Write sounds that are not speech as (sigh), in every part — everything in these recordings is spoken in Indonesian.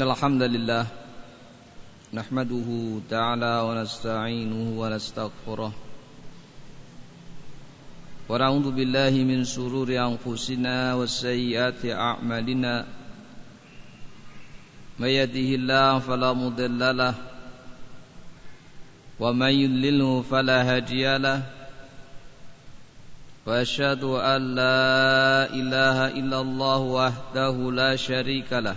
الحمد لله نحمده تعالى ونستعينه ونستغفره ونعوذ بالله من شرور أنفسنا وسيئات أعمالنا من يهده الله فلا مضل له ومن يضلله فلا هادي له وأشهد أن لا إله إلا الله وحده لا شريك له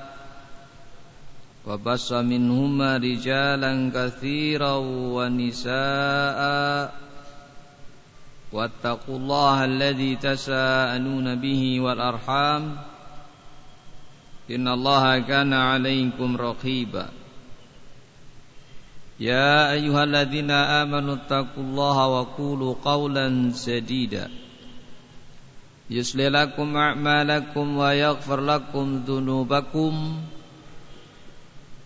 وبص منهما رجالا كثيرا ونساء. واتقوا الله الذي تساءلون به والأرحام. إن الله كان عليكم رقيبا. يا أيها الذين آمنوا اتقوا الله وقولوا قولا سديدا. يصلح لكم أعمالكم ويغفر لكم ذنوبكم.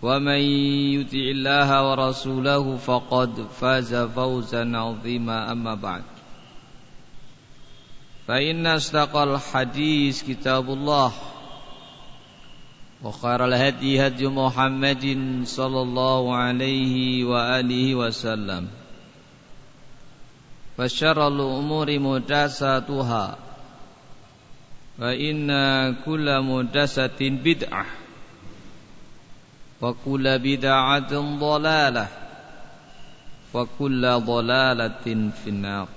ومن يطع الله ورسوله فقد فاز فوزا عظيما أما بعد فإن أصدق الحديث كتاب الله وخير الهدي هدي محمد صلى الله عليه وآله وسلم وشر الأمور محدثاتها فإن كل محدثة بدعة وكل بدعة ضلالة وكل ضلالة في النار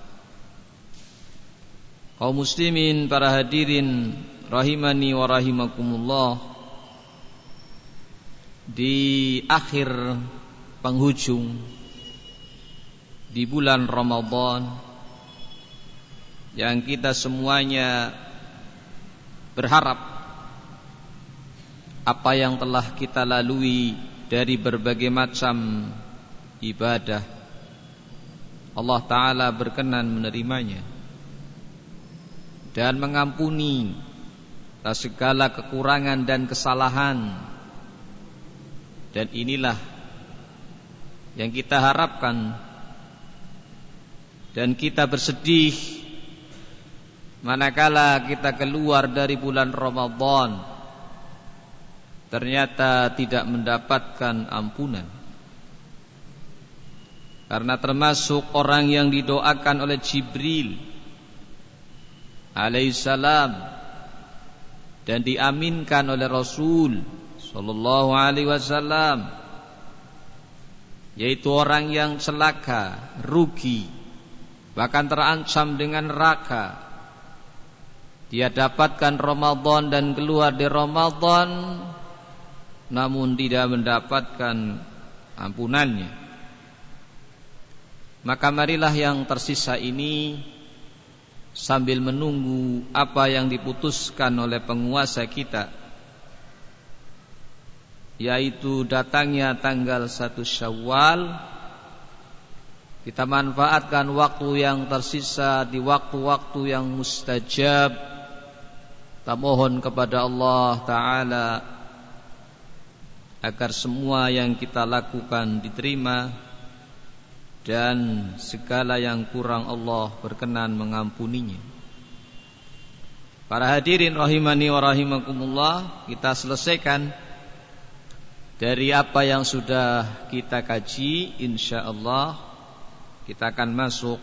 kaum muslimin para hadirin rahimani wa rahimakumullah di akhir penghujung di bulan Ramadan yang kita semuanya berharap apa yang telah kita lalui dari berbagai macam ibadah. Allah Ta'ala berkenan menerimanya Dan mengampuni segala kekurangan dan kesalahan. Dan inilah yang kita harapkan Dan kita bersedih Manakala kita keluar dari bulan Ramadan ternyata tidak mendapatkan ampunan. Karena termasuk orang yang didoakan oleh Jibril alaihissalam dan diaminkan oleh Rasul sallallahu alaihi wasallam yaitu orang yang celaka, rugi, bahkan terancam dengan neraka. Dia dapatkan Ramadan dan keluar di Ramadan namun tidak mendapatkan ampunannya. Maka marilah yang tersisa ini sambil menunggu apa yang diputuskan oleh penguasa kita yaitu datangnya tanggal satu Syawal. Kita manfaatkan waktu yang tersisa di waktu-waktu yang mustajab. Kita mohon kepada Allah taala agar semua yang kita lakukan diterima dan segala yang kurang Allah berkenan mengampuninya. Para hadirin rahimani wa rahimakumullah, kita selesaikan dari apa yang sudah kita kaji insyaallah kita akan masuk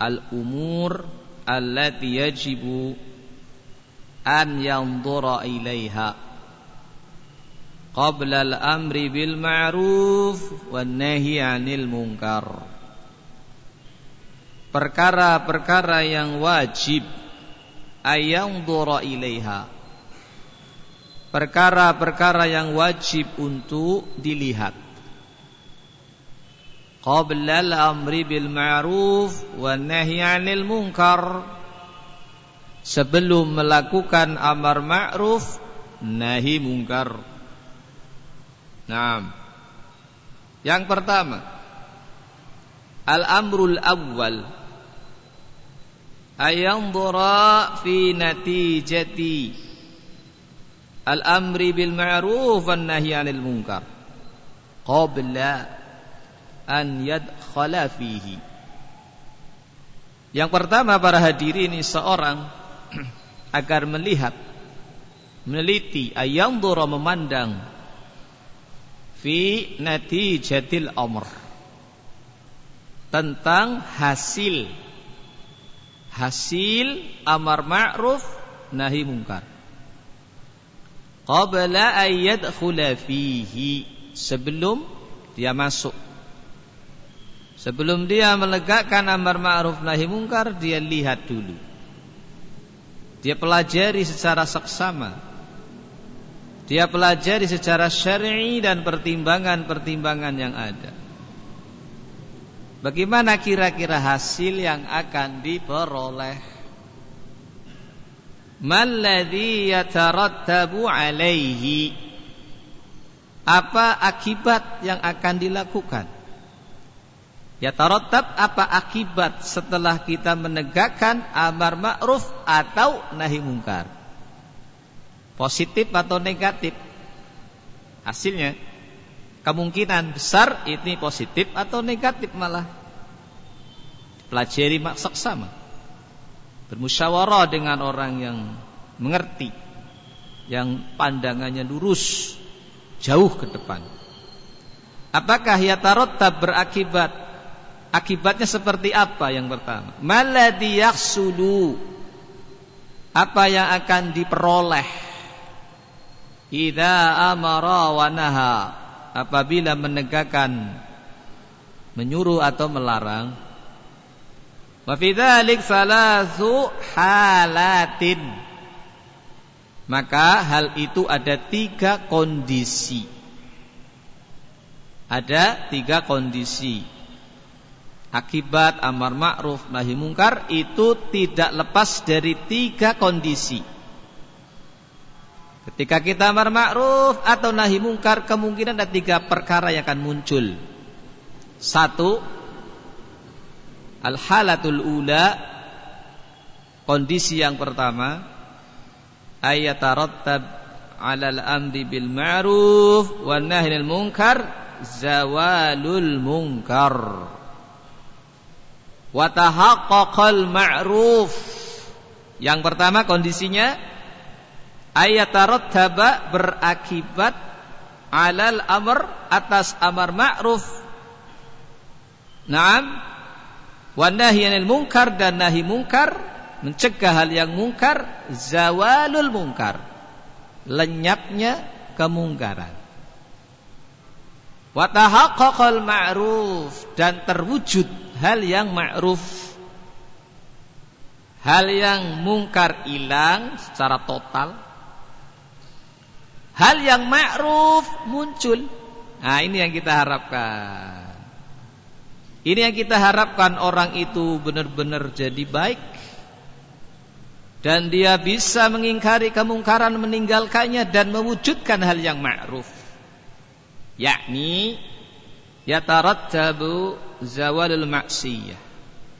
al-umur allati yajibu an yanzura ilaiha qabla al-amri bil ma'ruf wan nahi 'anil munkar. Perkara-perkara yang wajib ayang dora ilaiha. Perkara-perkara yang wajib untuk dilihat. Qabla al-amri bil ma'ruf wan nahi 'anil munkar. Sebelum melakukan amar ma'ruf nahi mungkar. Nah, yang pertama, al-amrul awwal ayanzura fi natijati al-amri bil ma'ruf wan nahyi 'anil munkar qabla an yadkhala fihi. Yang pertama para hadirin seorang (clears throat) agar melihat meneliti ayam dora memandang fi natijatil amr. Tentang hasil. Hasil amar ma'ruf nahi mungkar. Qabla ayyad fihi. Sebelum dia masuk. Sebelum dia melegakan amar ma'ruf nahi mungkar Dia lihat dulu. Dia pelajari secara seksama Dia pelajari secara syar'i dan pertimbangan-pertimbangan yang ada. Bagaimana kira-kira hasil yang akan diperoleh? Malladhi yatarattabu alaihi Apa akibat yang akan dilakukan? Ya apa akibat setelah kita menegakkan amar ma'ruf atau nahi mungkar? Positif atau negatif? Hasilnya kemungkinan besar ini positif atau negatif malah. Pelajari maksud sama. Bermusyawarah dengan orang yang mengerti, yang pandangannya lurus, jauh ke depan. Apakah ya tarotab berakibat Akibatnya seperti apa yang pertama? Maladhi yaksulu Apa yang akan diperoleh Idza amara wa naha. Apabila menegakkan Menyuruh atau melarang. Wa fi dzalik salasu halatin. Maka hal itu ada tiga kondisi. Ada tiga kondisi. Akibat amar ma'ruf nahi mungkar itu tidak lepas dari tiga kondisi. Ketika kita amar ma'ruf atau nahi mungkar kemungkinan ada tiga perkara yang akan muncul. Satu, al-halatul ula kondisi yang pertama ayatarattab 'alal amri bil ma'ruf wan nahyi munkar zawalul munkar Watahaqqaqal ma'ruf. Yang pertama kondisinya ayatarattaba berakibat alal amr atas amar ma'ruf. Naam. Wa nahyanil munkar dan nahi munkar mencegah hal yang munkar zawalul munkar. Lenyapnya kemungkaran. Wa tahaqqaqal ma'ruf dan terwujud hal yang ma'ruf. Hal yang mungkar hilang secara total. Hal yang ma'ruf muncul. Nah, ini yang kita harapkan. Ini yang kita harapkan orang itu benar-benar jadi baik dan dia bisa mengingkari kemungkaran meninggalkannya dan mewujudkan hal yang ma'ruf yakni yatarattabu zawalul maksiyah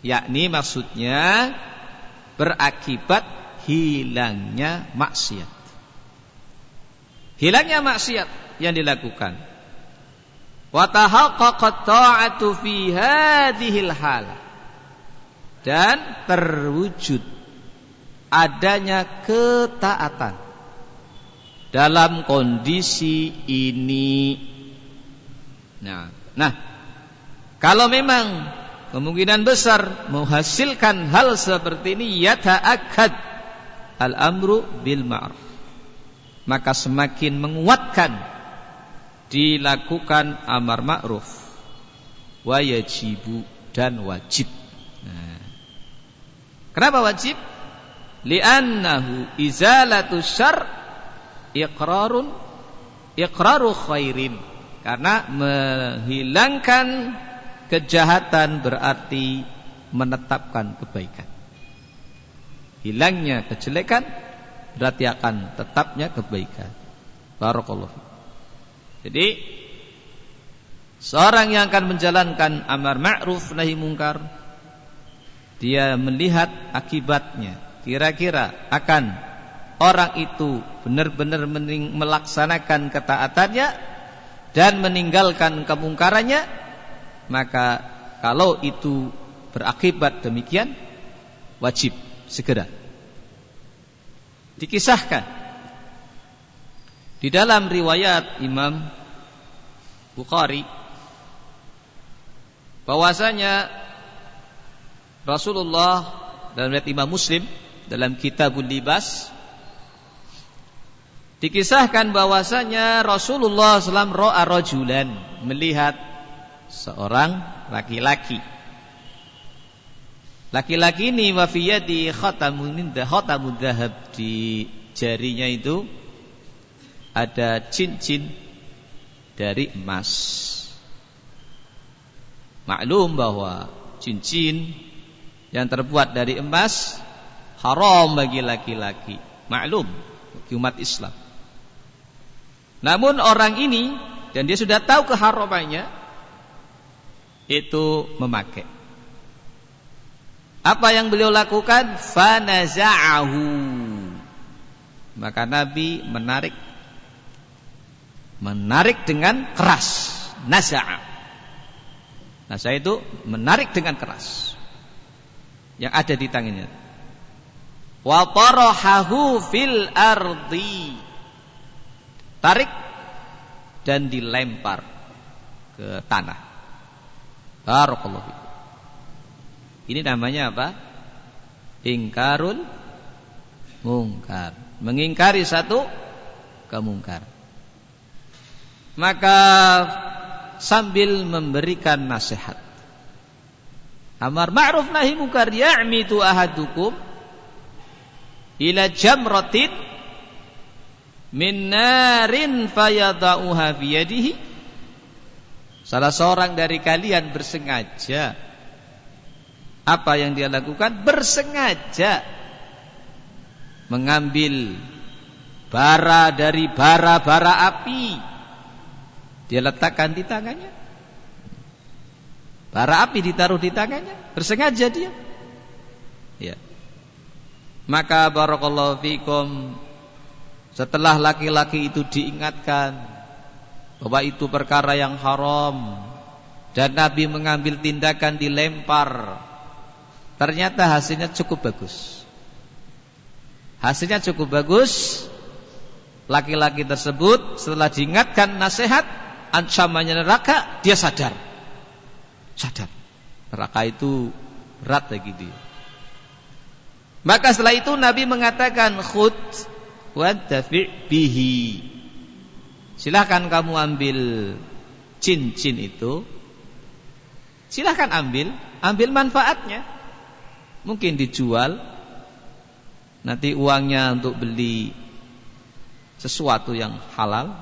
yakni maksudnya berakibat hilangnya maksiat hilangnya maksiat yang dilakukan. Wa tahaqqaqat ta'atu fi hadhil dan terwujud adanya ketaatan dalam kondisi ini. Nah, nah kalau memang kemungkinan besar menghasilkan hal seperti ini yata'akkad al-amru bil ma'ruf. Maka semakin menguatkan dilakukan amar ma'ruf wa yajibu dan wajib. Nah. Kenapa wajib? Li'annahu izalatu syar iqrarun iqraru khairin karena menghilangkan kejahatan berarti menetapkan kebaikan. Hilangnya kejelekan berarti akan tetapnya kebaikan. Barakallahu. Jadi seorang yang akan menjalankan amar ma'ruf nahi mungkar dia melihat akibatnya. Kira-kira akan orang itu benar-benar melaksanakan ketaatannya dan meninggalkan kemungkarannya, maka kalau itu berakibat demikian, wajib segera dikisahkan. Di dalam riwayat Imam Bukhari bahwasanya Rasulullah dan riwayat Imam Muslim dalam Kitabul Libas dikisahkan bahwasanya Rasulullah SAW ro'a rojulan melihat seorang laki-laki Laki-laki ini wafiyati khatamun dahab di jarinya itu ada cincin dari emas. Maklum bahwa cincin yang terbuat dari emas haram bagi laki-laki. Maklum bagi umat Islam. Namun orang ini dan dia sudah tahu keharamannya itu memakai. Apa yang beliau lakukan? Fanaza'ahu. Maka Nabi menarik menarik dengan keras. Naza'a. Naza'a itu menarik dengan keras. Yang ada di tangannya. Wa tarahahu fil ardi. Tarik dan dilempar ke tanah. Barakallahu ini namanya apa? Ingkarul mungkar. Mengingkari satu kemungkar. Maka sambil memberikan nasihat. Amar ma'ruf nahi mungkar ya'mitu ahadukum ila jamratin min narin fayadauha biyadihi Salah seorang dari kalian bersengaja apa yang dia lakukan? Bersengaja mengambil bara dari bara-bara api. Dia letakkan di tangannya. Bara api ditaruh di tangannya. Bersengaja dia. Ya. Maka barakallahu fikum setelah laki-laki itu diingatkan bahwa itu perkara yang haram dan Nabi mengambil tindakan dilempar Ternyata hasilnya cukup bagus. Hasilnya cukup bagus. Laki-laki tersebut setelah diingatkan nasihat ancamannya neraka, dia sadar. Sadar. Neraka itu berat bagi dia. Maka setelah itu Nabi mengatakan khud wa bihi. Silahkan kamu ambil cincin itu. Silahkan ambil, ambil manfaatnya. Mungkin dijual. Nanti uangnya untuk beli Sesuatu yang halal.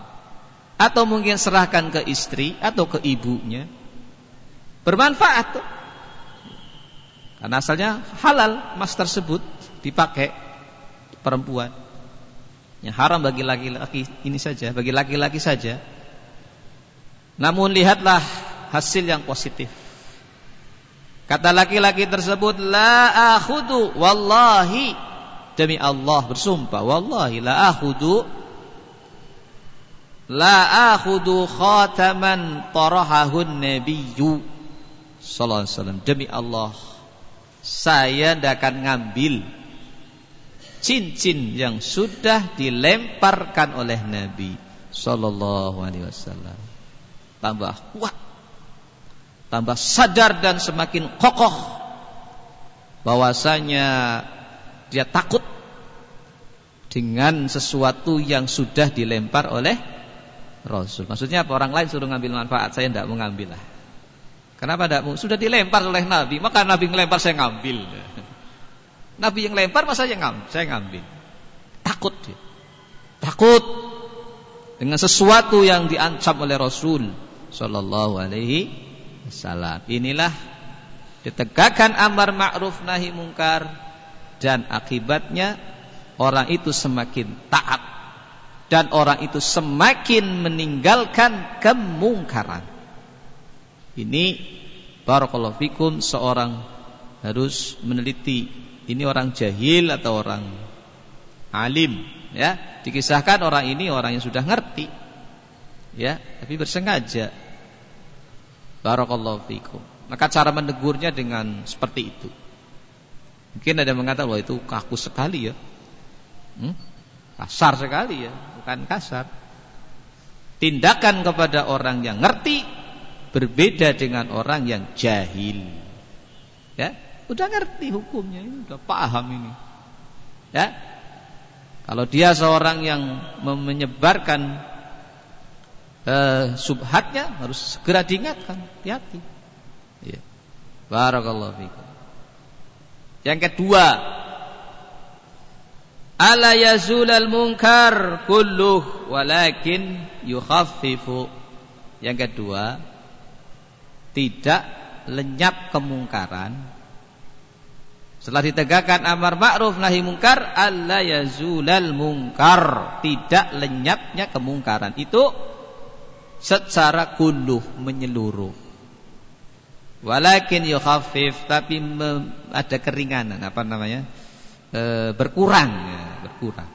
Atau mungkin serahkan ke istri Atau ke ibunya. Bermanfaat tuh. Karena asalnya halal Mas tersebut dipakai Perempuan. Yang haram bagi laki-laki ini saja Bagi laki-laki saja. Namun lihatlah hasil yang positif Kata laki-laki tersebut la akhudu wallahi. Demi Allah bersumpah wallahi la akhudu la akhudu khataman tarahahun nabiyyu. Sallallahu alaihi wasallam demi Allah saya tidak akan ngambil cincin yang sudah dilemparkan oleh Nabi. Sallallahu alaihi wasallam. Tambah kuat tambah sadar dan semakin kokoh bahwasanya dia takut dengan sesuatu yang sudah dilempar oleh Rasul. Maksudnya apa? Orang lain suruh ngambil manfaat, saya tidak mau ngambil lah. Kenapa tidak mau? Sudah dilempar oleh Nabi, maka Nabi ngelempar saya ngambil. (laughs) Nabi yang lempar masa saya ngambil, saya ngambil. Takut dia. Takut dengan sesuatu yang diancam oleh Rasul sallallahu alaihi salam. Inilah ditegakkan amar ma'ruf nahi mungkar dan akibatnya orang itu semakin taat dan orang itu semakin meninggalkan kemungkaran. Ini barakallahu fikum seorang harus meneliti ini orang jahil atau orang alim ya. Dikisahkan orang ini orang yang sudah ngerti ya, tapi bersengaja. Barakallahu fikum. Maka cara menegurnya dengan seperti itu. Mungkin ada yang mengatakan bahwa itu kaku sekali ya. Hmm? Kasar sekali ya bukan kasar. Tindakan kepada orang yang ngerti berbeda dengan orang yang jahil. Ya, udah ngerti hukumnya, ini udah paham ini. Ya. Kalau dia seorang yang menyebarkan uh, subhatnya harus segera diingatkan, hati-hati. Ya. Barakallahu fikum. Yang kedua, ala yazulal munkar kulluh walakin yukhaffifu yang kedua tidak lenyap kemungkaran setelah ditegakkan amar ma'ruf nahi mungkar alla yazulal munkar tidak lenyapnya kemungkaran itu secara kulluh menyeluruh walakin yukhaffif tapi ada keringanan apa namanya e, berkurang ya, berkurang.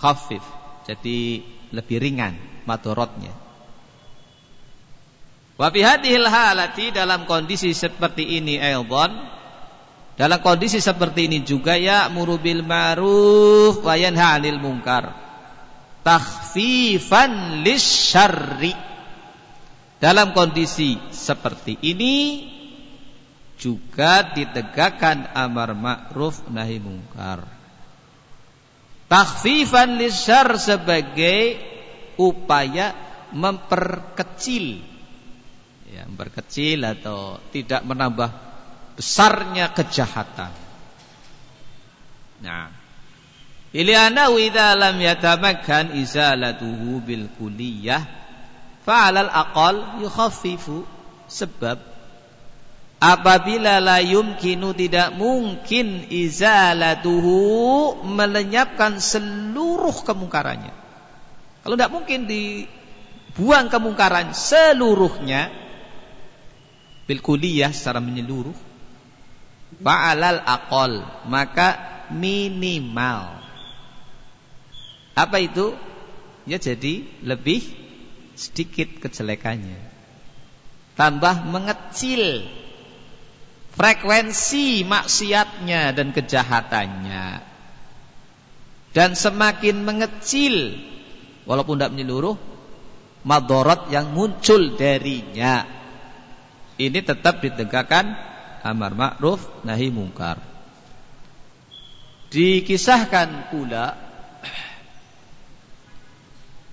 Khafif. Jadi lebih ringan madorotnya. Wa fi halati dalam kondisi seperti ini aidon dalam kondisi seperti ini juga ya murubil ma'ruf wa yanha 'anil munkar. Takhfifan lisyarri. Dalam kondisi seperti ini juga ditegakkan amar ma'ruf nahi mungkar. Takhfifan lisyar sebagai upaya memperkecil ya, memperkecil atau tidak menambah besarnya kejahatan. Nah, Iliana idza lam yatamakkan izalatuhu bil kuliyah fa'alal aqal yukhaffifu sebab Apabila la yumkinu tidak mungkin izalatuhu melenyapkan seluruh kemungkarannya. Kalau tidak mungkin dibuang kemungkaran seluruhnya bil kuliyah secara menyeluruh ba'alal aqal maka minimal apa itu? Ya jadi lebih sedikit kejelekannya. Tambah mengecil frekuensi maksiatnya dan kejahatannya. Dan semakin mengecil walaupun tidak menyeluruh madorot yang muncul darinya. Ini tetap ditegakkan amar ma'ruf nahi mungkar. Dikisahkan pula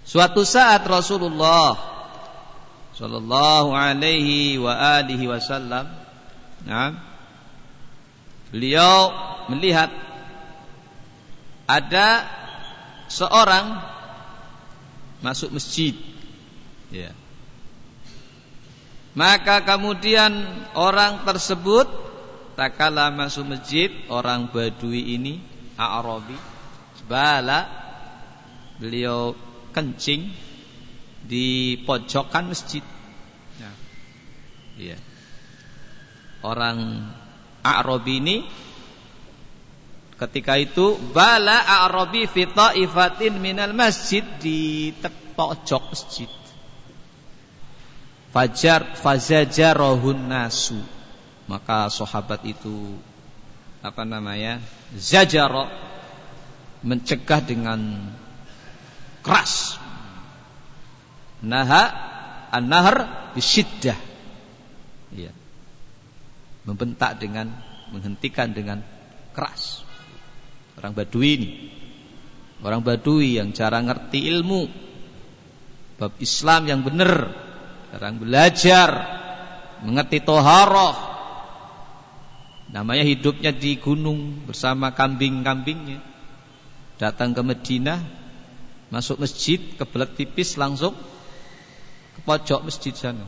suatu saat Rasulullah sallallahu alaihi wa alihi wasallam Nah, beliau melihat ada seorang masuk masjid. Ya. Maka kemudian orang tersebut tak kalah masuk masjid orang Badui ini Arabi bala beliau kencing di pojokan masjid. Nah, iya orang A'rabi ini ketika itu bala A'rabi fi ta'ifatin minal masjid di pojok masjid. Fajar fazajarahun nasu. Maka sahabat itu apa namanya? Zajara mencegah dengan keras. Naha an-nahr bisyiddah. Iya membentak dengan menghentikan dengan keras. Orang Badui ini. Orang Badui yang cara ngerti ilmu bab Islam yang benar, orang belajar mengerti toharoh. Namanya hidupnya di gunung bersama kambing-kambingnya. Datang ke Medina, masuk masjid, kebelet tipis langsung ke pojok masjid sana.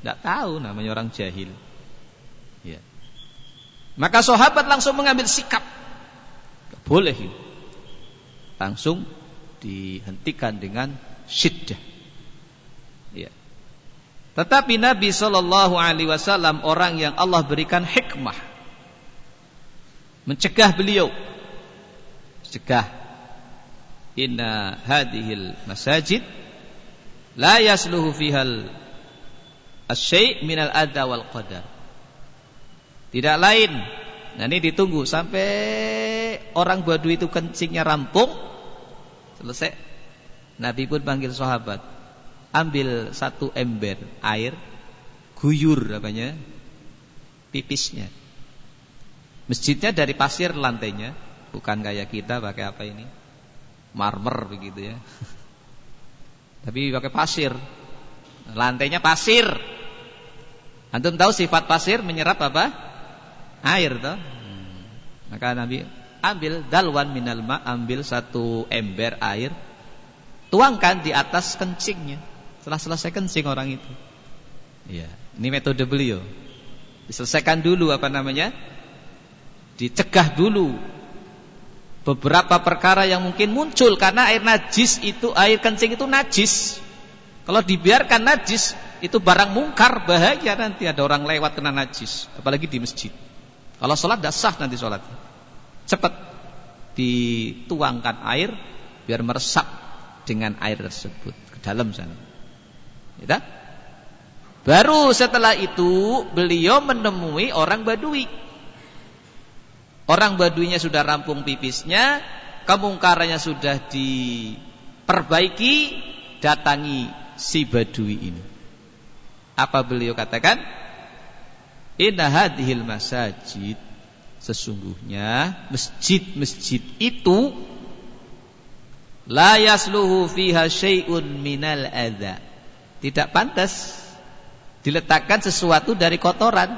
Tidak tahu namanya orang jahil. Ya. Maka sahabat langsung mengambil sikap. Gak boleh langsung dihentikan dengan syiddah. Ya. Tetapi Nabi Wasallam orang yang Allah berikan hikmah, mencegah beliau, cegah. Inna hadhil masajid la yasluhu fihal asyai' minal adha wal qadar. Tidak lain. Nah ini ditunggu sampai orang Badui itu kencingnya rampung selesai. Nabi pun panggil sahabat, ambil satu ember air, guyur apanya, pipisnya. Masjidnya dari pasir lantainya, bukan kayak kita pakai apa ini, marmer begitu ya. Tapi pakai pasir. Lantainya pasir. Antum tahu sifat pasir menyerap apa? Air toh. Hmm. Maka Nabi ambil dalwan minal ma, ambil satu ember air, tuangkan di atas kencingnya. Setelah selesai kencing orang itu. Iya, ini metode beliau. Diselesaikan dulu apa namanya? Dicegah dulu beberapa perkara yang mungkin muncul karena air najis itu air kencing itu najis. Kalau dibiarkan najis itu barang mungkar bahaya nanti ada orang lewat kena najis, apalagi di masjid. Kalau sholat tidak sah nanti sholat. Cepat dituangkan air biar meresap dengan air tersebut ke dalam sana. Ya, Baru setelah itu beliau menemui orang Badui. Orang baduinya sudah rampung pipisnya, kemungkarannya sudah diperbaiki, datangi si badui ini. Apa beliau katakan? Inna hadhil masajid Sesungguhnya masjid-masjid itu La yasluhu fiha syai'un minal adha Tidak pantas Diletakkan sesuatu dari kotoran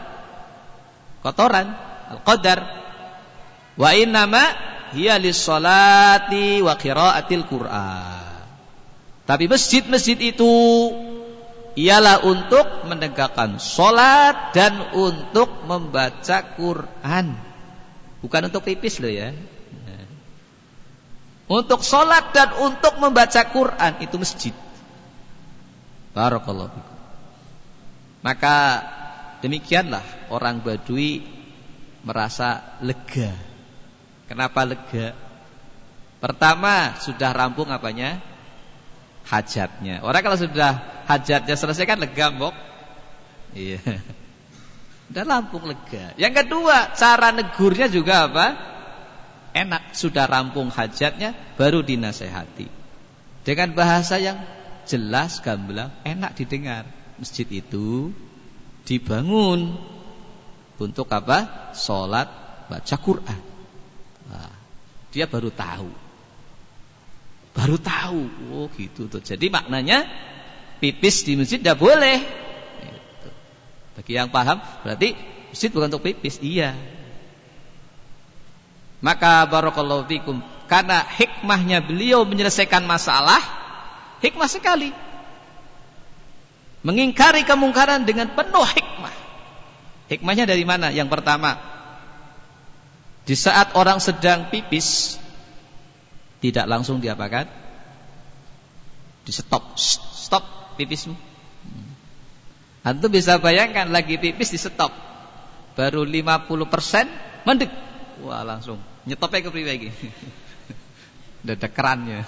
Kotoran Al-Qadar Wa innama hiya lis-salati wa qiraatil Qur'an. Tapi masjid-masjid itu ialah untuk menegakkan salat dan untuk membaca Quran. Bukan untuk pipis loh ya. Untuk salat dan untuk membaca Quran itu masjid. Barakallahu fikum. Maka demikianlah orang Badui merasa lega Kenapa lega? Pertama sudah rampung apanya? Hajatnya. Orang kalau sudah hajatnya selesai kan lega, Mbok. Iya. Sudah rampung lega. Yang kedua, cara negurnya juga apa? Enak, sudah rampung hajatnya baru dinasehati. Dengan bahasa yang jelas, gamblang, enak didengar. Masjid itu dibangun untuk apa? Salat, baca Quran. Nah, dia baru tahu. Baru tahu. Oh gitu tuh. Jadi maknanya pipis di masjid tidak boleh. Gitu. Bagi yang paham berarti masjid bukan untuk pipis. Iya. Maka barakallahu fikum karena hikmahnya beliau menyelesaikan masalah hikmah sekali. Mengingkari kemungkaran dengan penuh hikmah. Hikmahnya dari mana? Yang pertama, di saat orang sedang pipis tidak langsung diapakan? Di stop, stop pipismu. Antum bisa bayangkan lagi pipis di stop. Baru 50% mendek. Wah, langsung nyetopnya ke lagi. (laughs) Udah ada kerannya.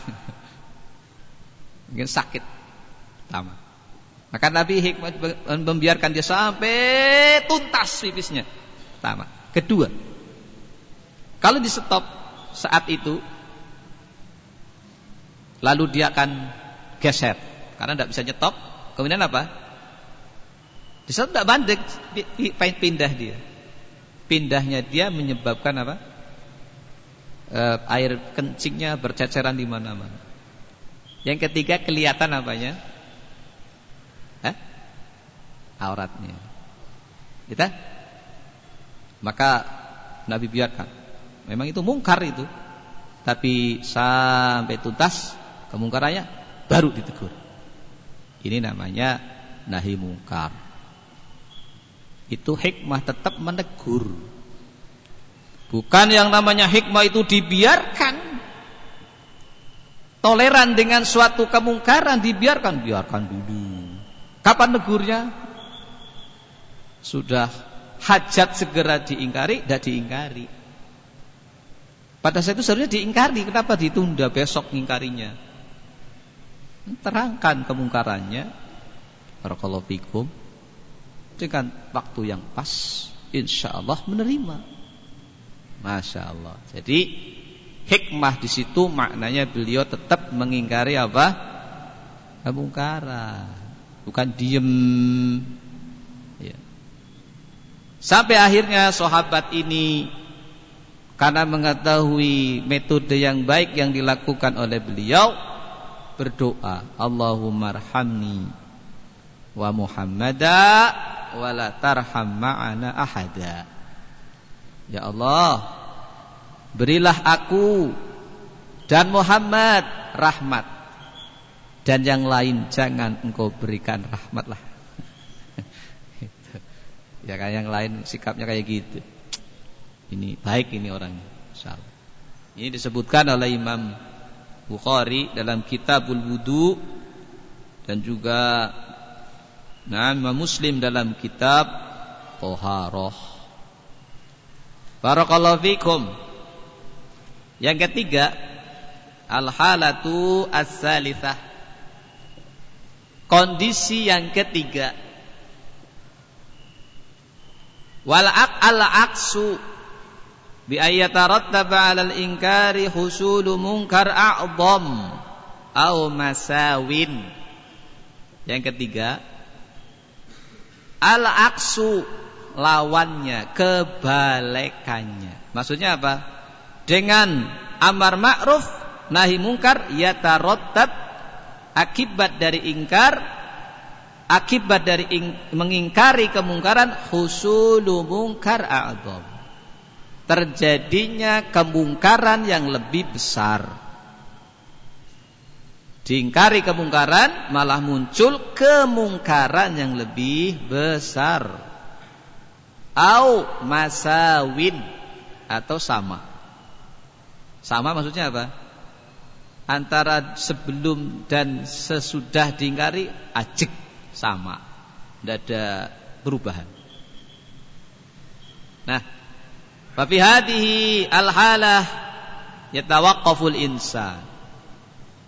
Mungkin sakit. Pertama. Maka Nabi hikmah membiarkan dia sampai tuntas pipisnya. Pertama. Kedua, kalau di stop saat itu lalu dia akan geser karena tidak bisa nyetop, kemudian apa? Di stop tidak bandek, pindah dia. Pindahnya dia menyebabkan apa? E, air kencingnya berceceran di mana-mana. Yang ketiga kelihatan apanya? Hah? Auratnya. Kita? Maka Nabi biarkan Memang itu mungkar itu. Tapi sampai tuntas kemungkarannya baru ditegur. Ini namanya nahi mungkar. Itu hikmah tetap menegur. Bukan yang namanya hikmah itu dibiarkan. toleran dengan suatu kemungkaran dibiarkan, biarkan dulu. Kapan negurnya? Sudah hajat segera diingkari, tidak diingkari. Pada saat itu seharusnya diingkari, kenapa ditunda besok ingkarinya? Terangkan kemungkarannya. Barakallahu fikum. Dengan waktu yang pas, insya Allah menerima. Masya Allah. Jadi hikmah di situ maknanya beliau tetap mengingkari apa? Kemungkaran. Bukan diem Sampai akhirnya sahabat ini karena mengetahui metode yang baik yang dilakukan oleh beliau berdoa, Allahumma arhamni wa Muhammada wa la tarham ma'ana ahada. Ya Allah, berilah aku dan Muhammad rahmat dan yang lain jangan engkau berikan rahmatlah (laughs) Ya kayak yang lain sikapnya kayak gitu. Ini baik ini orangnya. Insyaallah. Ini disebutkan oleh Imam Bukhari dalam Kitabul Wudu dan juga Imam Muslim dalam kitab Toharoh. Barakallahu fikum. Yang ketiga, al-halatu as-salitsah. Kondisi yang ketiga wal al aksu bi ayyatarattaba 'ala al inkari husulu munkar a'dham au masawin. Yang ketiga al aksu lawannya kebalikannya maksudnya apa? Dengan amar ma'ruf nahi mungkar yatarattab akibat dari ingkar akibat dari mengingkari kemungkaran husulu mungkar a'dham. Terjadinya kemungkaran yang lebih besar. Diingkari kemungkaran malah muncul kemungkaran yang lebih besar. Au masawin atau sama. Sama maksudnya apa? Antara sebelum dan sesudah diingkari ajek sama. Tidak ada perubahan. Nah, tapi hadihi al-halah yatawaqqaful insan.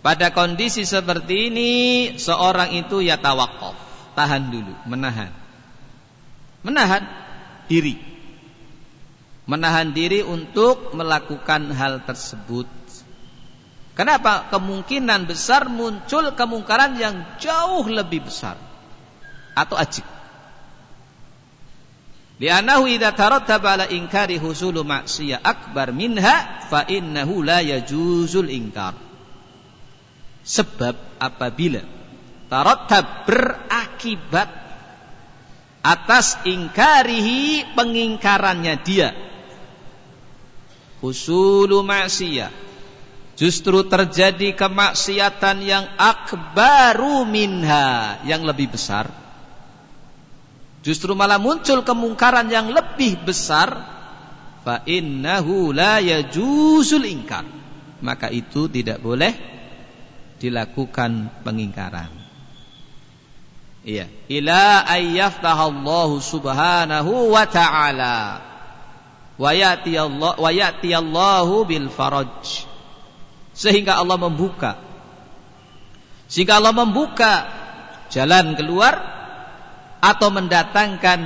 Pada kondisi seperti ini seorang itu yatawaqqaf, tahan dulu, menahan. Menahan diri. Menahan diri untuk melakukan hal tersebut. Kenapa? Kemungkinan besar muncul kemungkaran yang jauh lebih besar atau ajib. Li'annahu idza tarattaba ala inkari husulu maksiyah akbar minha fa innahu la yajuzul inkar. Sebab apabila tarattab berakibat atas ingkarihi pengingkarannya dia husulu maksiyah justru terjadi kemaksiatan yang akbaru minha yang lebih besar Justru malah muncul kemungkaran yang lebih besar. Fa innahu la yajuzul ingkar. Maka itu tidak boleh dilakukan pengingkaran. Iya, ila ayyaftahallahu subhanahu wa ta'ala. Wa yati Allah wa yati bil faraj. Sehingga Allah membuka sehingga Allah membuka jalan keluar atau mendatangkan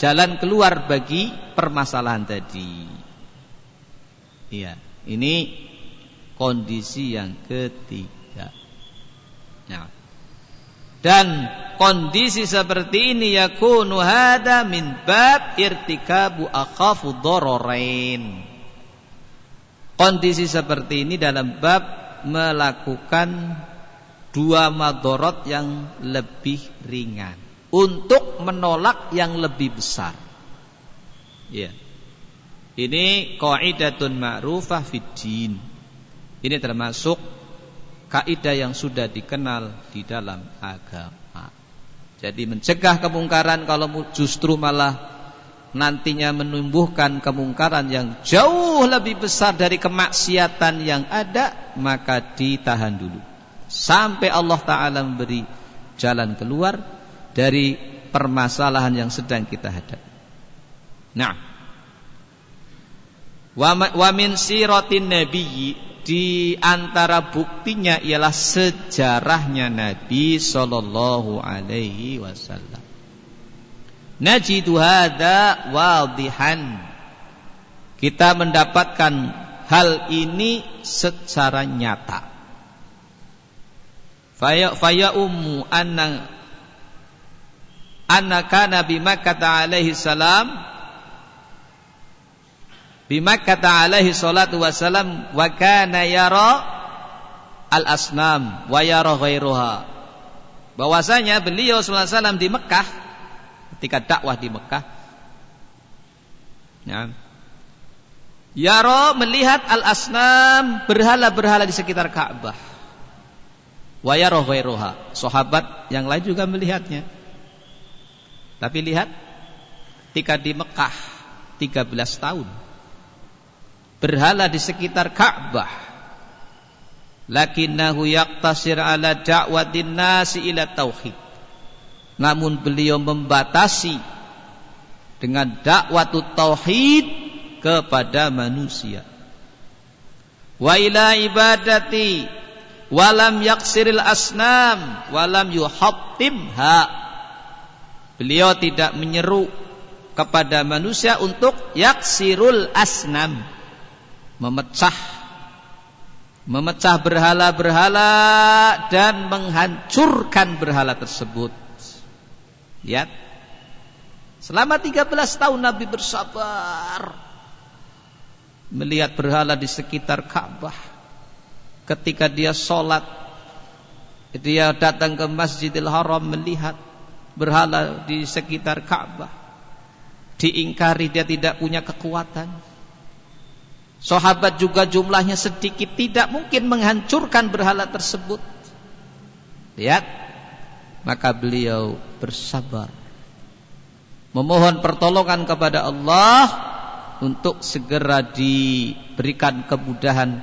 jalan keluar bagi permasalahan tadi. Iya, ini kondisi yang ketiga. Nah, dan kondisi seperti ini yakunu hada min bab irtikabu akhafu dororain. Kondisi seperti ini dalam bab melakukan dua madorot yang lebih ringan untuk menolak yang lebih besar. Ya. Ini kaidatun ma'rufah fid din. Ini termasuk kaidah yang sudah dikenal di dalam agama. Jadi mencegah kemungkaran kalau justru malah nantinya menumbuhkan kemungkaran yang jauh lebih besar dari kemaksiatan yang ada maka ditahan dulu sampai Allah taala memberi jalan keluar dari permasalahan yang sedang kita hadapi. Nah, wa min siratin nabiyyi di antara buktinya ialah sejarahnya Nabi sallallahu alaihi wasallam. Najidu hadza wadihan. Kita mendapatkan hal ini secara nyata. Faya ummu anna anna kana bi Makkah alaihi salam bi Makkah alaihi salatu wasalam wa kana yara al asnam wa yara ghairuha bahwasanya beliau sallallahu alaihi wasallam di Mekah ketika dakwah di Mekah ya Yaro melihat al-asnam berhala-berhala di sekitar Ka'bah. Wa yaro Sahabat yang lain juga melihatnya. Tapi lihat ketika di Mekah 13 tahun berhala di sekitar Ka'bah. Lakinnahu yaqtasir ala da'watin nasi ila tauhid. Namun beliau membatasi dengan dakwah tauhid kepada manusia. Wa ila ibadati walam yaksiril asnam walam yuhattimha Beliau tidak menyeru kepada manusia untuk yaksirul asnam memecah memecah berhala-berhala dan menghancurkan berhala tersebut. Lihat. Selama 13 tahun Nabi bersabar melihat berhala di sekitar Ka'bah. Ketika dia sholat, dia datang ke Masjidil Haram melihat berhala di sekitar Ka'bah. Diingkari dia tidak punya kekuatan. Sahabat juga jumlahnya sedikit tidak mungkin menghancurkan berhala tersebut. Lihat, maka beliau bersabar. Memohon pertolongan kepada Allah untuk segera diberikan kemudahan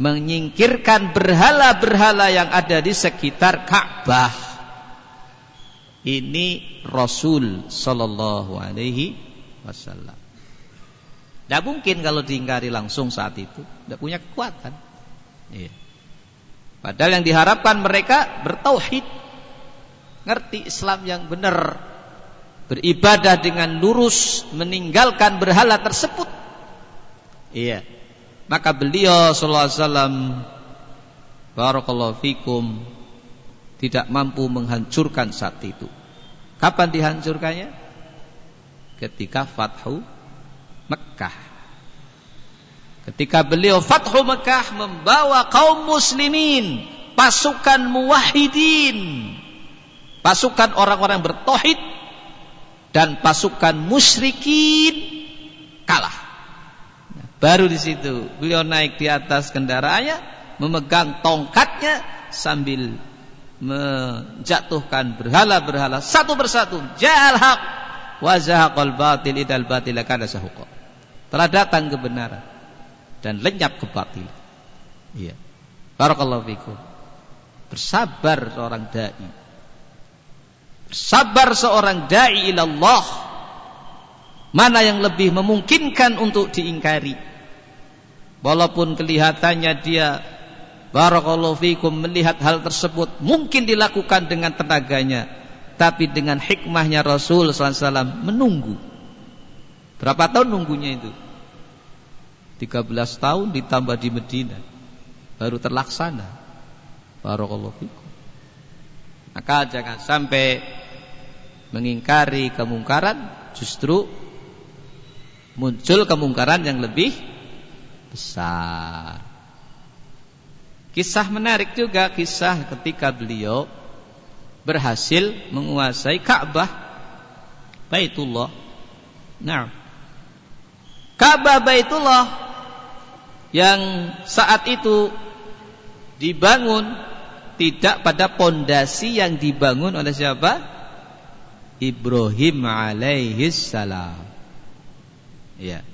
menyingkirkan berhala-berhala yang ada di sekitar Ka'bah. Ini Rasul Sallallahu Alaihi Wasallam. Tidak mungkin kalau diingkari langsung saat itu, tidak punya kekuatan. Iya. Padahal yang diharapkan mereka bertauhid, ngerti Islam yang benar, beribadah dengan lurus, meninggalkan berhala tersebut. Iya. Maka beliau sallallahu alaihi wasallam barakallahu fikum tidak mampu menghancurkan saat itu. Kapan dihancurkannya? Ketika Fathu Mekah. Ketika beliau Fathu Mekah membawa kaum muslimin, pasukan muwahhidin, pasukan orang-orang bertauhid dan pasukan musyrikin kalah. baru di situ beliau naik di atas kendaraannya, memegang tongkatnya sambil menjatuhkan berhala-berhala satu persatu. Jahal haq wa zahaqal batil idal batil kana sahuqa telah datang kebenaran dan lenyap kebatilan iya. Barakallahu fikum. Bersabar seorang dai. Bersabar seorang dai ilallah. Mana yang lebih memungkinkan untuk diingkari? Walaupun kelihatannya dia Barakallahu fikum melihat hal tersebut mungkin dilakukan dengan tenaganya tapi dengan hikmahnya Rasul SAW menunggu. Berapa tahun nunggunya itu? 13 tahun ditambah di Medina baru terlaksana. Barakallahu fikum. Maka jangan sampai mengingkari kemungkaran justru muncul kemungkaran yang lebih besar Kisah menarik juga kisah ketika beliau berhasil menguasai Ka'bah Baitullah. Nah, Ka'bah Baitullah yang saat itu dibangun tidak pada pondasi yang dibangun oleh siapa? Ibrahim alaihi salam. Ya.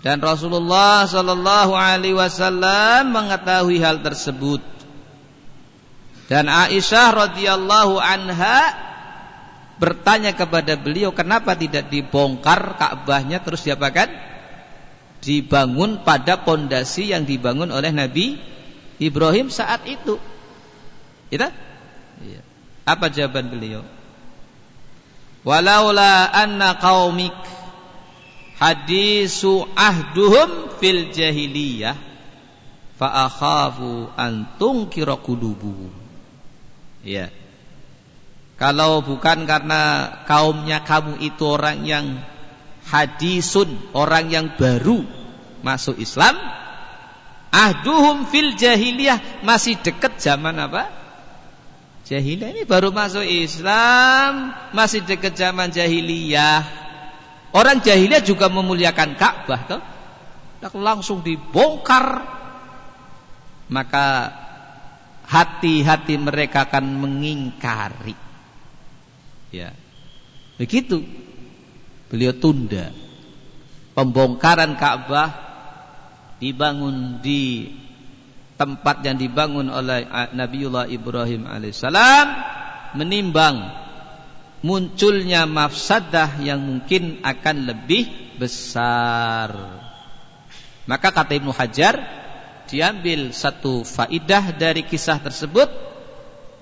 Dan Rasulullah Shallallahu Alaihi Wasallam mengetahui hal tersebut. Dan Aisyah radhiyallahu anha bertanya kepada beliau kenapa tidak dibongkar Ka'bahnya terus diapakan? Dibangun pada pondasi yang dibangun oleh Nabi Ibrahim saat itu. Kita? Iya. Apa jawaban beliau? Walaula anna qaumik hadisu ahduhum fil jahiliyah fa akhafu an tunkira qulubuhum. Ya. Kalau bukan karena kaumnya kamu itu orang yang hadisun orang yang baru masuk Islam ahduhum fil jahiliyah masih dekat zaman apa? Jahiliyah ini baru masuk Islam masih dekat zaman jahiliyah Orang jahiliyah juga memuliakan Ka'bah toh. Langsung dibongkar maka hati-hati mereka akan mengingkari. Ya. Begitu. Beliau tunda pembongkaran Ka'bah dibangun di tempat yang dibangun oleh Nabiullah Ibrahim alaihissalam menimbang munculnya mafsadah yang mungkin akan lebih besar. Maka kata Ibnu Hajar diambil satu faidah dari kisah tersebut.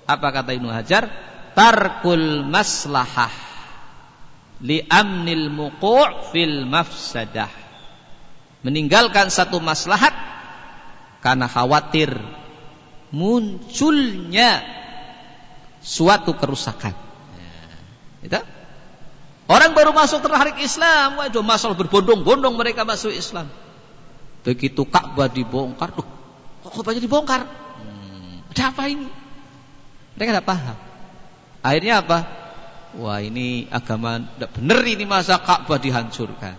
Apa kata Ibnu Hajar? Tarkul maslahah li amnil muqu' fil mafsadah. Meninggalkan satu maslahat karena khawatir munculnya suatu kerusakan. Itu? Orang baru masuk tertarik Islam, waduh masalah berbondong-bondong mereka masuk Islam. Begitu Ka'bah dibongkar, tuh, kok Ka'bahnya dibongkar? Hmm, ada apa ini? Mereka tidak paham. Akhirnya apa? Wah ini agama tidak benar ini masa Ka'bah dihancurkan.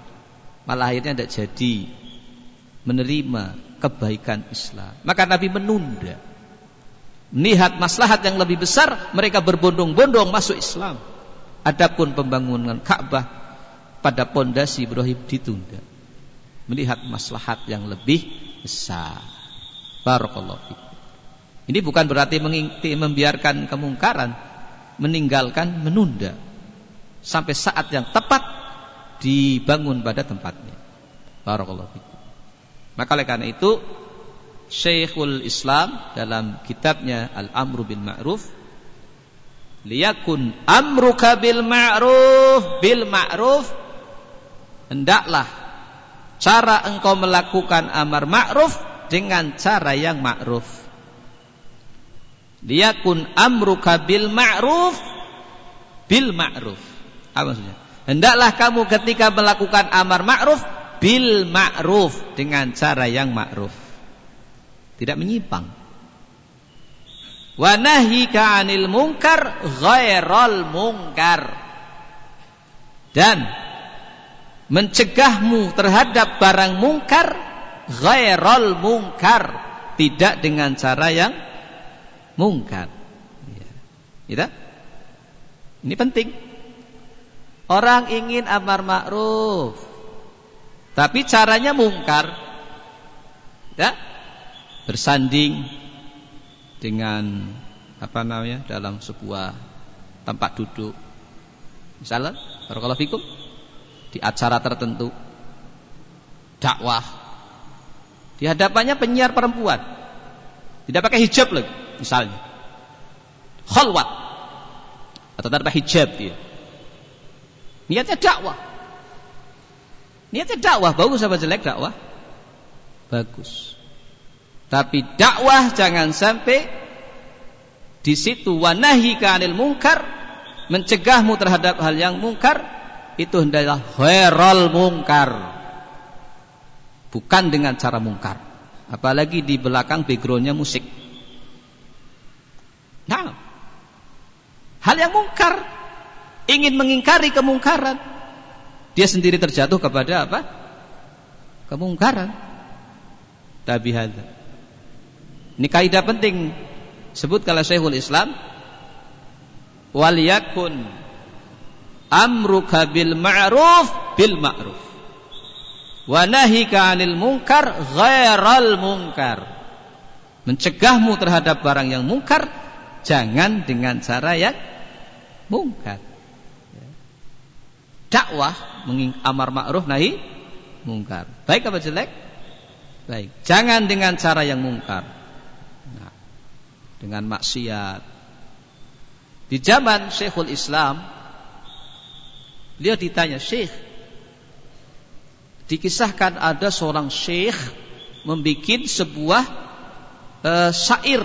Malah akhirnya tidak jadi menerima kebaikan Islam. Maka Nabi menunda. Melihat maslahat yang lebih besar, mereka berbondong-bondong masuk Islam. Adapun pembangunan Ka'bah pada pondasi Ibrahim ditunda. Melihat maslahat yang lebih besar. Barakallahu Ini bukan berarti membiarkan kemungkaran, meninggalkan, menunda sampai saat yang tepat dibangun pada tempatnya. Barakallahu Maka oleh karena itu Syekhul Islam dalam kitabnya Al-Amru bil Ma'ruf liyakun amruka bil ma'ruf. Bil ma'ruf hendaklah cara engkau melakukan amar ma'ruf dengan cara yang ma'ruf. Liyakun amruka bil ma'ruf bil ma'ruf. Apa maksudnya? Hendaklah kamu ketika melakukan amar ma'ruf bil ma'ruf dengan cara yang ma'ruf. Tidak menyimpang wa nahika 'anil munkar ghairal munkar. Dan mencegahmu terhadap barang mungkar ghairal munkar tidak dengan cara yang mungkar. Ya. ini penting. Orang ingin amar ma'ruf tapi caranya mungkar. Ya. Bersanding dengan apa namanya dalam sebuah tempat duduk. Misalnya kalau fikum di acara tertentu dakwah. Di hadapannya penyiar perempuan. Tidak pakai hijab lagi misalnya. Khalwat. Atau tanpa hijab dia. Niatnya dakwah. Niatnya dakwah bagus apa jelek dakwah? Bagus tapi dakwah jangan sampai di situ wanahi kanil mungkar mencegahmu terhadap hal yang mungkar itu hendaklah khairul mungkar. Bukan dengan cara mungkar. Apalagi di belakang backgroundnya musik. Nah, hal yang mungkar ingin mengingkari kemungkaran, dia sendiri terjatuh kepada apa? Kemungkaran. Tapi hadza ini kaidah penting sebut kalau Syekhul Islam wal yakun amruka bil ma'ruf bil ma'ruf. Wa nahika 'anil munkar ghairal munkar. Mencegahmu terhadap barang yang mungkar jangan dengan cara yang mungkar. Dakwah amar ma'ruf nahi mungkar. Baik apa jelek? Baik. Jangan dengan cara yang mungkar. Dengan maksiat. Di zaman Syekhul Islam, beliau ditanya, Syekh, dikisahkan ada seorang syekh membuat sebuah uh, syair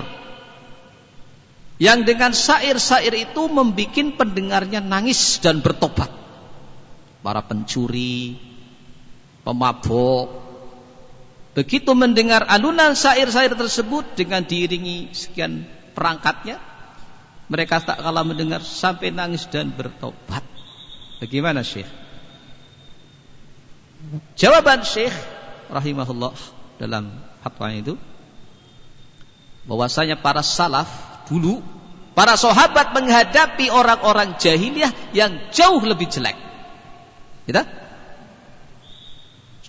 yang dengan syair-syair itu membuat pendengarnya nangis dan bertobat. Para pencuri, pemabuk, begitu mendengar alunan syair-syair tersebut dengan diiringi sekian perangkatnya, mereka tak kalah mendengar sampai nangis dan bertobat. Bagaimana Syekh? Jawaban Syekh rahimahullah dalam fatwa itu bahwasanya para salaf dulu para sahabat menghadapi orang-orang jahiliyah yang jauh lebih jelek. Gitu?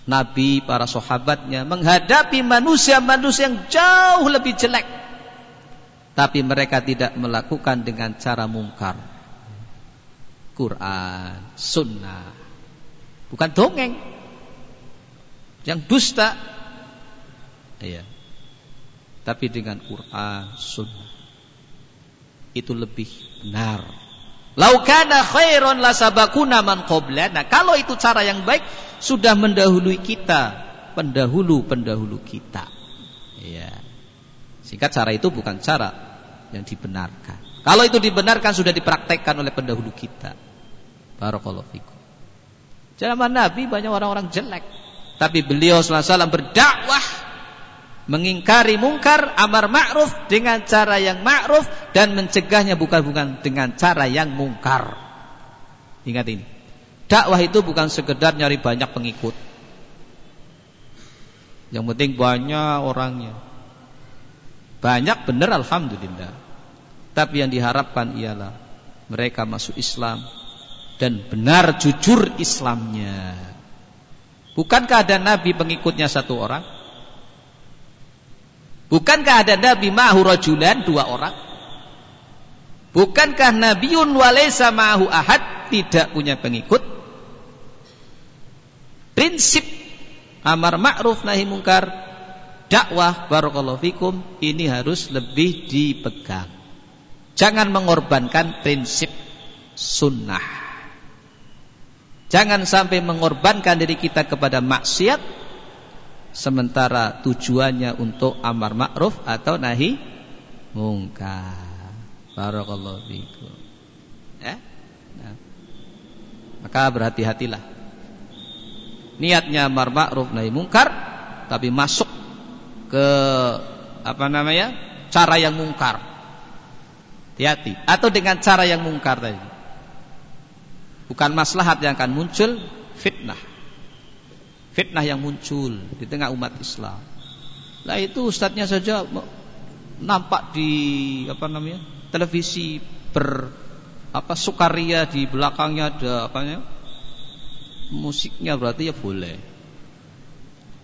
Nabi para sahabatnya menghadapi manusia-manusia yang jauh lebih jelek. Tapi mereka tidak melakukan dengan cara mungkar. Quran, sunnah. Bukan dongeng. Yang dusta. Iya tapi dengan Quran, Sunnah. Itu lebih benar. Laukana khairon lasabakuna man qoblana. Kalau itu cara yang baik, sudah mendahului kita, pendahulu-pendahulu kita. Ya. Sehingga cara itu bukan cara yang dibenarkan. Kalau itu dibenarkan sudah dipraktekkan oleh pendahulu kita. Barakallahu fikum. Zaman Nabi banyak orang-orang jelek, tapi beliau SAW berdakwah mengingkari mungkar, amar ma'ruf dengan cara yang ma'ruf dan mencegahnya bukan bukan dengan cara yang mungkar. Ingat ini. Dakwah itu bukan sekedar nyari banyak pengikut. Yang penting banyak orangnya. Banyak benar alhamdulillah. Tapi yang diharapkan ialah mereka masuk Islam dan benar jujur Islamnya. Bukankah ada nabi pengikutnya satu orang? Bukankah ada Nabi ma'hu rajulan dua orang? Bukankah Nabiun walaysa ma'hu ahad tidak punya pengikut? Prinsip amar ma'ruf nahi mungkar dakwah barakallahu fikum ini harus lebih dipegang. Jangan mengorbankan prinsip sunnah. Jangan sampai mengorbankan diri kita kepada maksiat sementara tujuannya untuk amar ma'ruf atau nahi mungkar. Barakallahu fikum. Ya? Nah. Maka berhati-hatilah. Niatnya amar ma'ruf nahi mungkar tapi masuk ke apa namanya? cara yang mungkar. Hati-hati atau dengan cara yang mungkar tadi. Bukan maslahat yang akan muncul fitnah fitnah yang muncul di tengah umat Islam. Nah itu ustadznya saja nampak di apa namanya televisi ber apa sukaria di belakangnya ada apa namanya musiknya berarti ya boleh.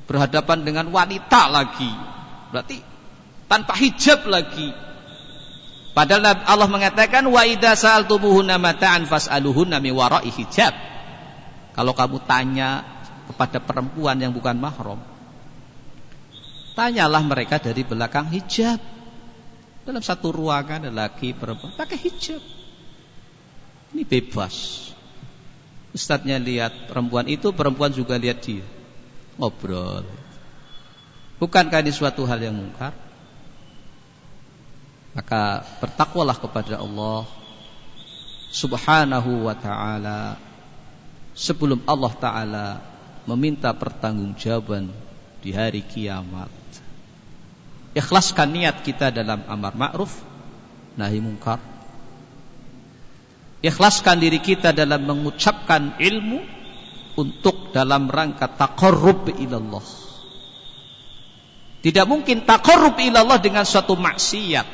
Berhadapan dengan wanita lagi. Berarti tanpa hijab lagi. Padahal Allah mengatakan wa idza sa'altumuhunna mata'an fas'aluhunna min wara'i hijab. Kalau kamu tanya kepada perempuan yang bukan mahram tanyalah mereka dari belakang hijab. Dalam satu ruangan ada laki perempuan pakai hijab. Ini bebas. Ustadznya lihat perempuan itu perempuan juga lihat dia. Ngobrol. Bukankah ini suatu hal yang mungkar? Maka bertakwalah kepada Allah Subhanahu wa taala sebelum Allah taala meminta pertanggungjawaban di hari kiamat. Ikhlaskan niat kita dalam amar ma'ruf nahi mungkar. Ikhlaskan diri kita dalam mengucapkan ilmu untuk dalam rangka taqarrub ilallah. Tidak mungkin taqarrub ilallah dengan suatu maksiat.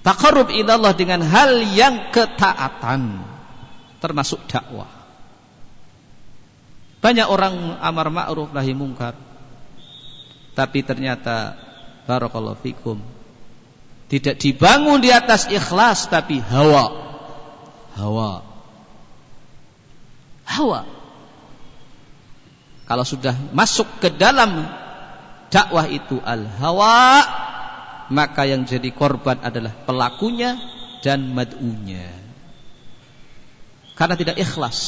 Taqarrub ilallah dengan hal yang ketaatan termasuk dakwah. Banyak orang amar ma'ruf nahi mungkar. Tapi ternyata barakallahu fikum tidak dibangun di atas ikhlas tapi hawa. Hawa. Hawa. Kalau sudah masuk ke dalam dakwah itu al-hawa, maka yang jadi korban adalah pelakunya dan mad'unya. Karena tidak ikhlas.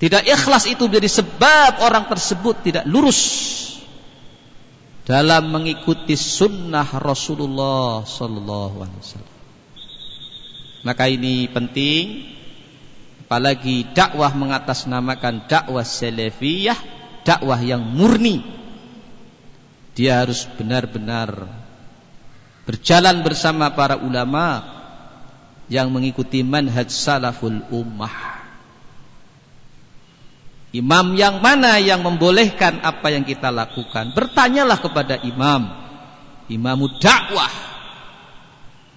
Tidak ikhlas itu menjadi sebab orang tersebut tidak lurus dalam mengikuti sunnah Rasulullah Sallallahu Alaihi Wasallam. Maka ini penting Apalagi dakwah mengatasnamakan dakwah salafiyah, dakwah yang murni. Dia harus benar-benar berjalan bersama para ulama yang mengikuti manhaj salaful ummah. Imam yang mana yang membolehkan apa yang kita lakukan? Bertanyalah kepada imam. Imamu dakwah.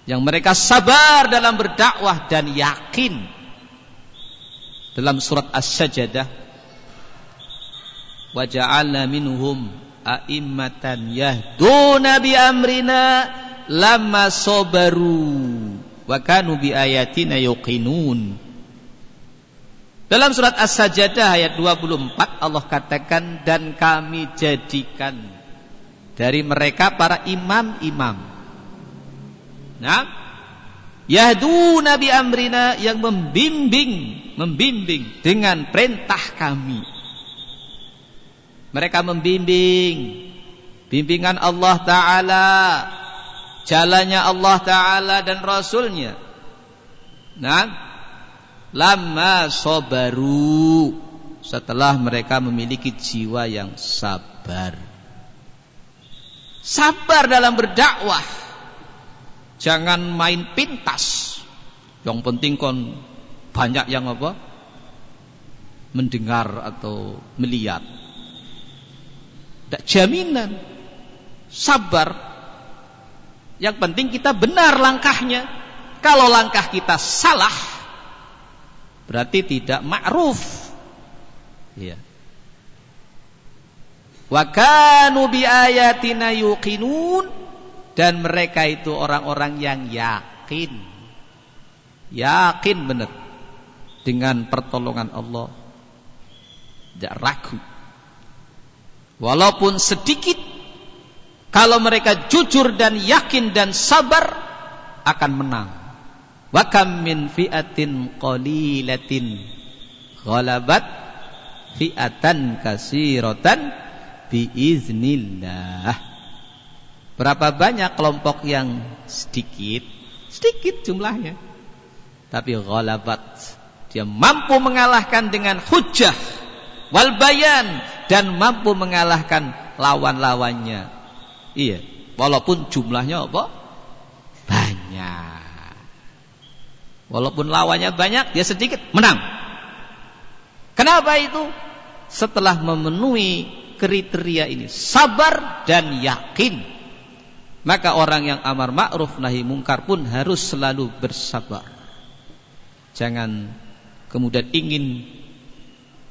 Yang mereka sabar dalam berdakwah dan yakin dalam surat As-Sajdah wa ja'alna minhum a'immatan yahduna bi amrina lamma sabaru wa kanu bi ayatina yuqinun dalam surat As-Sajdah ayat 24 Allah katakan dan kami jadikan dari mereka para imam-imam. Nah, Yahdu Nabi amrina yang membimbing membimbing dengan perintah kami. Mereka membimbing bimbingan Allah taala, jalannya Allah taala dan rasulnya. Nah, lama sobaru setelah mereka memiliki jiwa yang sabar. Sabar dalam berdakwah. Jangan main pintas. Yang penting kon banyak yang apa? Mendengar atau melihat. Tidak jaminan. Sabar. Yang penting kita benar langkahnya. Kalau langkah kita salah, berarti tidak ma'ruf. Ya. Wa kanu bi ayatina yuqinun dan mereka itu orang-orang yang yakin. Yakin benar dengan pertolongan Allah. Tidak ragu. Walaupun sedikit kalau mereka jujur dan yakin dan sabar akan menang. Wa kam min fi'atin qalilatin ghalabat fi'atan kasiratan biiznillah. Berapa banyak kelompok yang sedikit, sedikit jumlahnya. Tapi ghalabat dia mampu mengalahkan dengan hujah wal bayan dan mampu mengalahkan lawan-lawannya. Iya, walaupun jumlahnya apa? Banyak. Walaupun lawannya banyak, dia sedikit menang. Kenapa itu? Setelah memenuhi kriteria ini, sabar dan yakin. Maka orang yang amar ma'ruf nahi mungkar pun harus selalu bersabar. Jangan kemudian ingin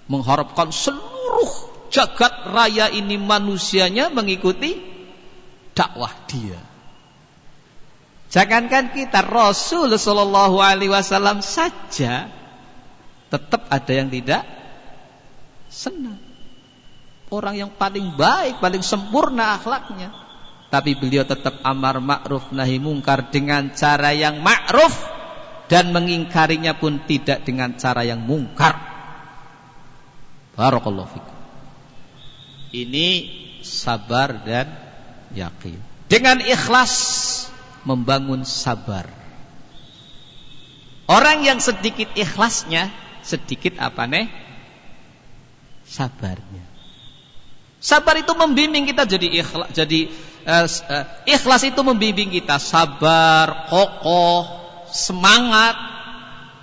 mengharapkan seluruh jagat raya ini manusianya mengikuti dakwah dia. Jangankan kita Rasul Shallallahu Alaihi Wasallam saja tetap ada yang tidak senang. Orang yang paling baik, paling sempurna akhlaknya, tapi beliau tetap amar ma'ruf nahi mungkar dengan cara yang ma'ruf dan mengingkarinya pun tidak dengan cara yang mungkar. Barakallahu fikum. Ini sabar dan yakin. Dengan ikhlas membangun sabar. Orang yang sedikit ikhlasnya, sedikit apa nih? Sabarnya. Sabar itu membimbing kita jadi ikhlas, jadi uh, uh, ikhlas itu membimbing kita sabar, kokoh, semangat,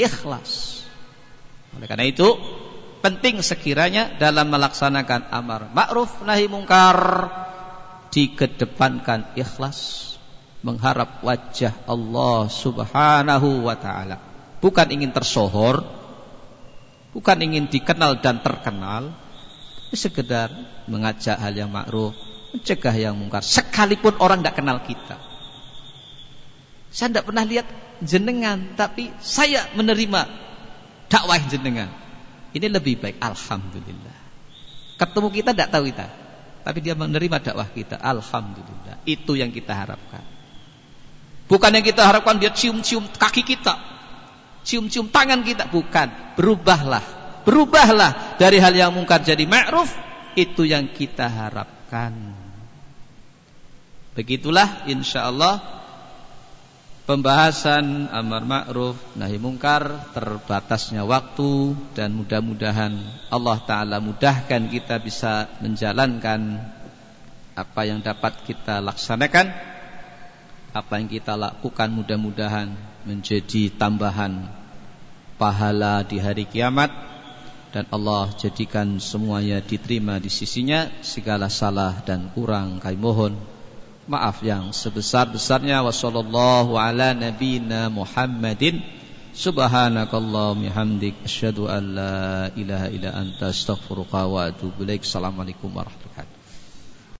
ikhlas. Oleh karena itu, penting sekiranya dalam melaksanakan amar ma'ruf nahi mungkar dikedepankan ikhlas mengharap wajah Allah Subhanahu wa taala. Bukan ingin tersohor, Bukan ingin dikenal dan terkenal, sekedar mengajak hal yang ma'ruf, mencegah yang mungkar. Sekalipun orang tidak kenal kita. Saya tidak pernah lihat jenengan, tapi saya menerima dakwah jenengan. Ini lebih baik, alhamdulillah. Ketemu kita tidak tahu kita, tapi dia menerima dakwah kita, alhamdulillah. Itu yang kita harapkan. Bukan yang kita harapkan dia cium-cium kaki kita, cium-cium tangan kita, bukan. Berubahlah, berubahlah dari hal yang mungkar jadi ma'ruf. Itu yang kita harapkan. Begitulah insyaallah pembahasan amar ma'ruf nahi mungkar terbatasnya waktu dan mudah-mudahan Allah taala mudahkan kita bisa menjalankan apa yang dapat kita laksanakan apa yang kita lakukan mudah-mudahan menjadi tambahan pahala di hari kiamat. Dan Allah jadikan semuanya diterima di sisinya segala salah dan kurang kami mohon. Maaf yang sebesar-besarnya. Wasallallahu ala nabiyina Muhammadin. Subhanakallahumma an la ilaha illa anta. Astaghfiruka wa atubu ilaik. Assalamualaikum warahmatullahi